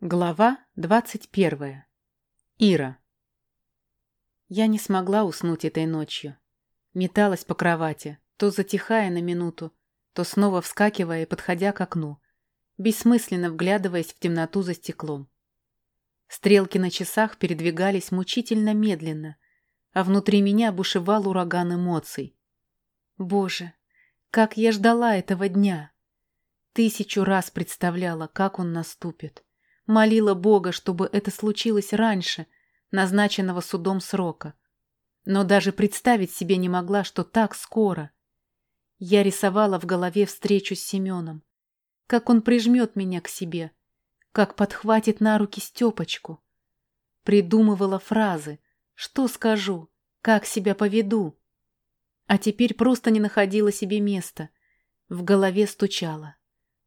Глава двадцать первая. Ира. Я не смогла уснуть этой ночью. Металась по кровати, то затихая на минуту, то снова вскакивая и подходя к окну, бессмысленно вглядываясь в темноту за стеклом. Стрелки на часах передвигались мучительно медленно, а внутри меня бушевал ураган эмоций. Боже, как я ждала этого дня! Тысячу раз представляла, как он наступит. Молила Бога, чтобы это случилось раньше назначенного судом срока. Но даже представить себе не могла, что так скоро. Я рисовала в голове встречу с Семеном. Как он прижмет меня к себе. Как подхватит на руки Степочку. Придумывала фразы. Что скажу? Как себя поведу? А теперь просто не находила себе места. В голове стучала.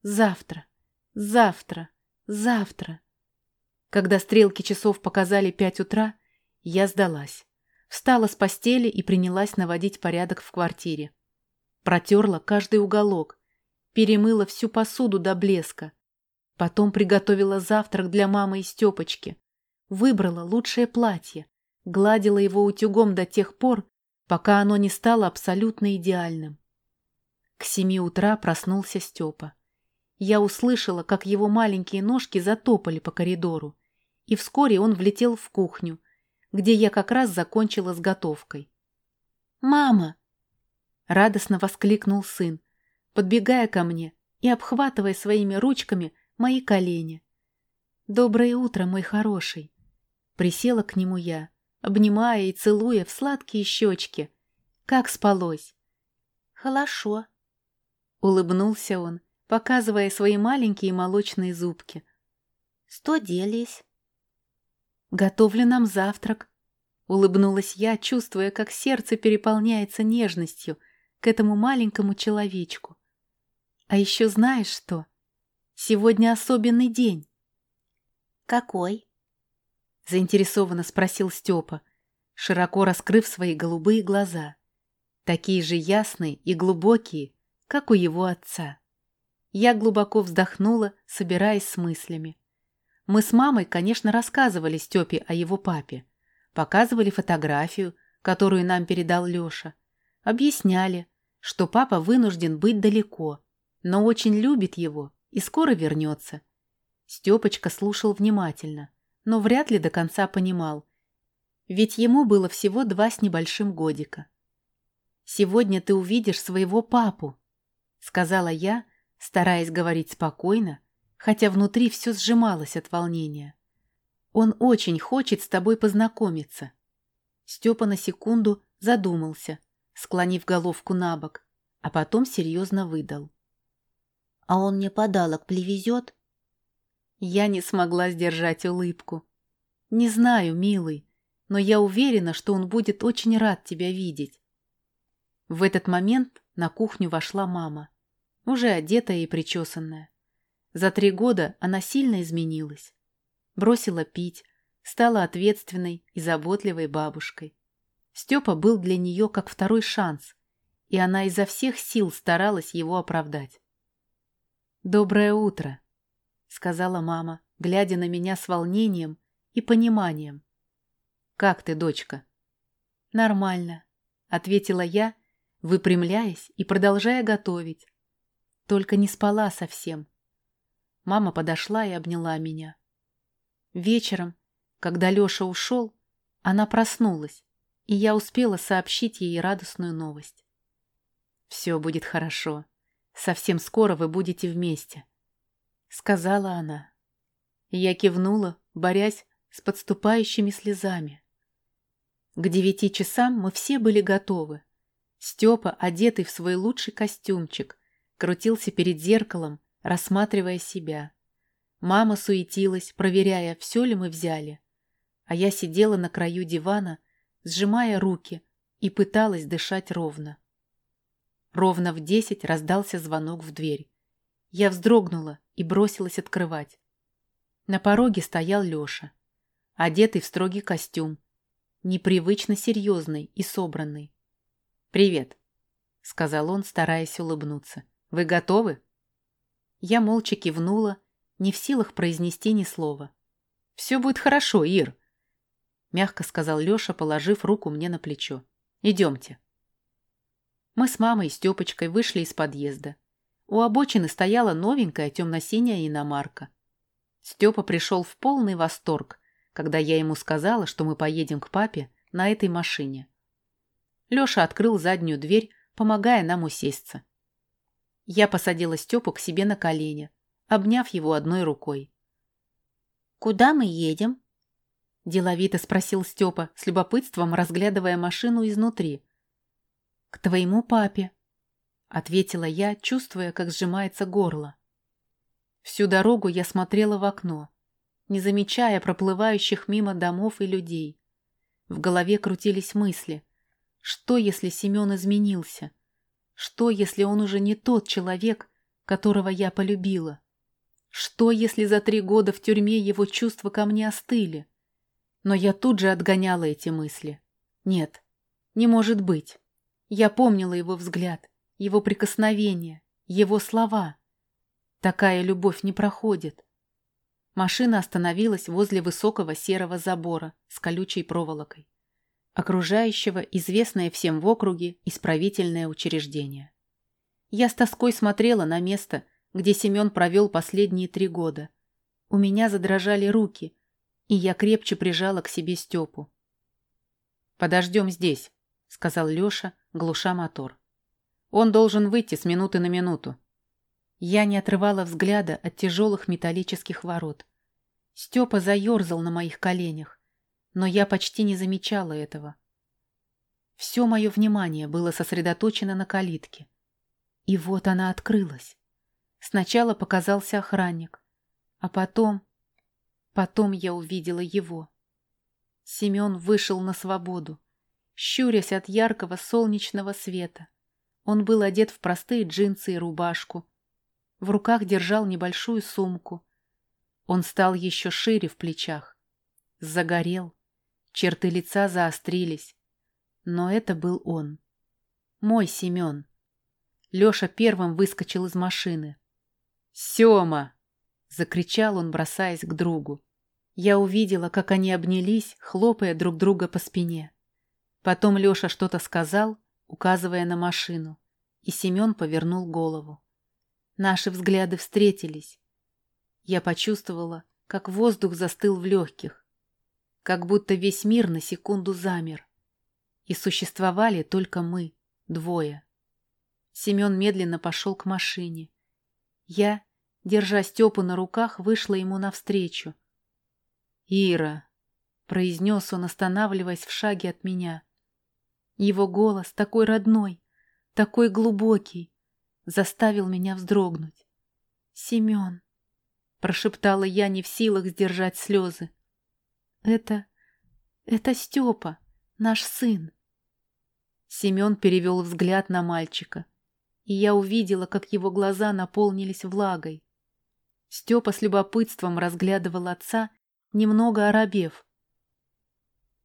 Завтра. Завтра. Завтра. Когда стрелки часов показали пять утра, я сдалась. Встала с постели и принялась наводить порядок в квартире. Протерла каждый уголок, перемыла всю посуду до блеска. Потом приготовила завтрак для мамы и Степочки. Выбрала лучшее платье, гладила его утюгом до тех пор, пока оно не стало абсолютно идеальным. К семи утра проснулся Степа. Я услышала, как его маленькие ножки затопали по коридору, и вскоре он влетел в кухню, где я как раз закончила с готовкой. «Мама!» — радостно воскликнул сын, подбегая ко мне и обхватывая своими ручками мои колени. «Доброе утро, мой хороший!» Присела к нему я, обнимая и целуя в сладкие щечки. «Как спалось?» «Хорошо», — улыбнулся он, показывая свои маленькие молочные зубки. «Сто делись». «Готовлю нам завтрак», — улыбнулась я, чувствуя, как сердце переполняется нежностью к этому маленькому человечку. «А еще знаешь что? Сегодня особенный день». «Какой?» — заинтересованно спросил Степа, широко раскрыв свои голубые глаза, такие же ясные и глубокие, как у его отца. Я глубоко вздохнула, собираясь с мыслями. Мы с мамой, конечно, рассказывали Степе о его папе. Показывали фотографию, которую нам передал Леша. Объясняли, что папа вынужден быть далеко, но очень любит его и скоро вернется. Степочка слушал внимательно, но вряд ли до конца понимал, ведь ему было всего два с небольшим годика. «Сегодня ты увидишь своего папу», — сказала я, стараясь говорить спокойно, хотя внутри все сжималось от волнения. Он очень хочет с тобой познакомиться. Степа на секунду задумался, склонив головку на бок, а потом серьезно выдал. «А он мне подарок привезет?» Я не смогла сдержать улыбку. «Не знаю, милый, но я уверена, что он будет очень рад тебя видеть». В этот момент на кухню вошла мама, уже одетая и причесанная. За три года она сильно изменилась. Бросила пить, стала ответственной и заботливой бабушкой. Степа был для нее как второй шанс, и она изо всех сил старалась его оправдать. «Доброе утро», — сказала мама, глядя на меня с волнением и пониманием. «Как ты, дочка?» «Нормально», — ответила я, выпрямляясь и продолжая готовить. Только не спала совсем. Мама подошла и обняла меня. Вечером, когда Леша ушел, она проснулась, и я успела сообщить ей радостную новость. «Все будет хорошо. Совсем скоро вы будете вместе», — сказала она. я кивнула, борясь с подступающими слезами. К девяти часам мы все были готовы. Степа, одетый в свой лучший костюмчик, крутился перед зеркалом, рассматривая себя. Мама суетилась, проверяя, все ли мы взяли. А я сидела на краю дивана, сжимая руки, и пыталась дышать ровно. Ровно в десять раздался звонок в дверь. Я вздрогнула и бросилась открывать. На пороге стоял Леша, одетый в строгий костюм, непривычно серьезный и собранный. «Привет», — сказал он, стараясь улыбнуться. «Вы готовы?» Я молча кивнула, не в силах произнести ни слова. «Все будет хорошо, Ир», — мягко сказал Леша, положив руку мне на плечо. «Идемте». Мы с мамой и Степочкой вышли из подъезда. У обочины стояла новенькая темно-синяя иномарка. Степа пришел в полный восторг, когда я ему сказала, что мы поедем к папе на этой машине. Леша открыл заднюю дверь, помогая нам усесться. Я посадила Степу к себе на колени, обняв его одной рукой. «Куда мы едем?» – деловито спросил Степа, с любопытством разглядывая машину изнутри. «К твоему папе», – ответила я, чувствуя, как сжимается горло. Всю дорогу я смотрела в окно, не замечая проплывающих мимо домов и людей. В голове крутились мысли. Что, если Семен изменился? Что, если он уже не тот человек, которого я полюбила? Что, если за три года в тюрьме его чувства ко мне остыли? Но я тут же отгоняла эти мысли. Нет, не может быть. Я помнила его взгляд, его прикосновение, его слова. Такая любовь не проходит. Машина остановилась возле высокого серого забора с колючей проволокой, окружающего известное всем в округе исправительное учреждение. Я с тоской смотрела на место, где Семен провел последние три года. У меня задрожали руки, и я крепче прижала к себе Степу. «Подождем здесь», — сказал Леша, глуша мотор. «Он должен выйти с минуты на минуту. Я не отрывала взгляда от тяжелых металлических ворот. Степа заерзал на моих коленях, но я почти не замечала этого. Все мое внимание было сосредоточено на калитке. И вот она открылась. Сначала показался охранник, а потом... Потом я увидела его. Семен вышел на свободу, щурясь от яркого солнечного света. Он был одет в простые джинсы и рубашку, в руках держал небольшую сумку. Он стал еще шире в плечах. Загорел. Черты лица заострились. Но это был он. Мой Семен. Леша первым выскочил из машины. «Сема!» — закричал он, бросаясь к другу. Я увидела, как они обнялись, хлопая друг друга по спине. Потом Леша что-то сказал, указывая на машину, и Семен повернул голову. Наши взгляды встретились. Я почувствовала, как воздух застыл в легких, как будто весь мир на секунду замер. И существовали только мы, двое. Семен медленно пошел к машине. Я, держа Степу на руках, вышла ему навстречу. «Ира!» — произнес он, останавливаясь в шаге от меня. Его голос такой родной, такой глубокий, заставил меня вздрогнуть. «Семен!» — прошептала я, не в силах сдержать слезы. «Это... это Степа, наш сын!» Семен перевел взгляд на мальчика, и я увидела, как его глаза наполнились влагой. Степа с любопытством разглядывал отца, немного оробев.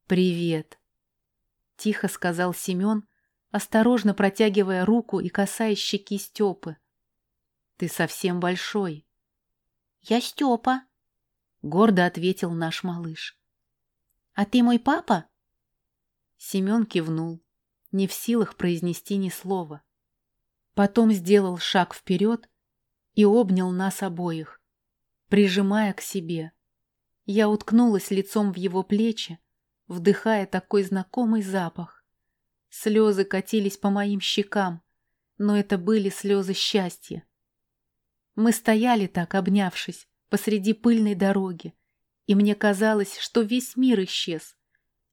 «Привет!» — тихо сказал Семен, осторожно протягивая руку и касаясь щеки Степы. «Ты совсем большой». «Я Степа», — гордо ответил наш малыш. «А ты мой папа?» Семен кивнул, не в силах произнести ни слова. Потом сделал шаг вперед и обнял нас обоих, прижимая к себе. Я уткнулась лицом в его плечи, вдыхая такой знакомый запах. Слезы катились по моим щекам, но это были слезы счастья. Мы стояли так, обнявшись, посреди пыльной дороги, и мне казалось, что весь мир исчез.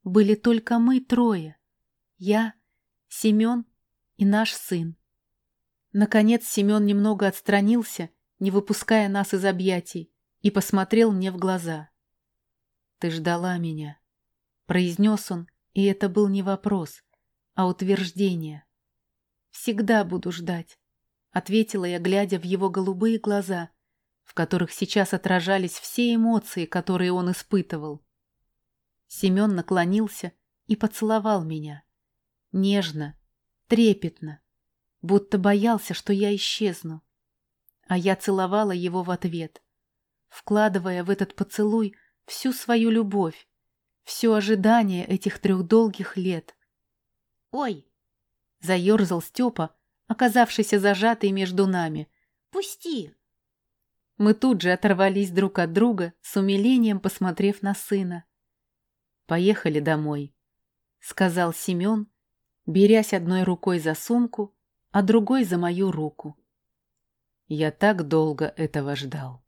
Были только мы трое. Я, Семен и наш сын. Наконец Семен немного отстранился, не выпуская нас из объятий, и посмотрел мне в глаза. «Ты ждала меня», — произнес он, и это был не вопрос, а утверждение. «Всегда буду ждать», — ответила я, глядя в его голубые глаза, в которых сейчас отражались все эмоции, которые он испытывал. Семен наклонился и поцеловал меня. Нежно, трепетно, будто боялся, что я исчезну. А я целовала его в ответ. вкладывая в этот поцелуй всю свою любовь, все ожидание этих трех долгих лет. «Ой!» — заерзал Степа, оказавшийся зажатый между нами. «Пусти!» Мы тут же оторвались друг от друга, с умилением посмотрев на сына. «Поехали домой», — сказал Семен, берясь одной рукой за сумку, а другой за мою руку. Я так долго этого ждал.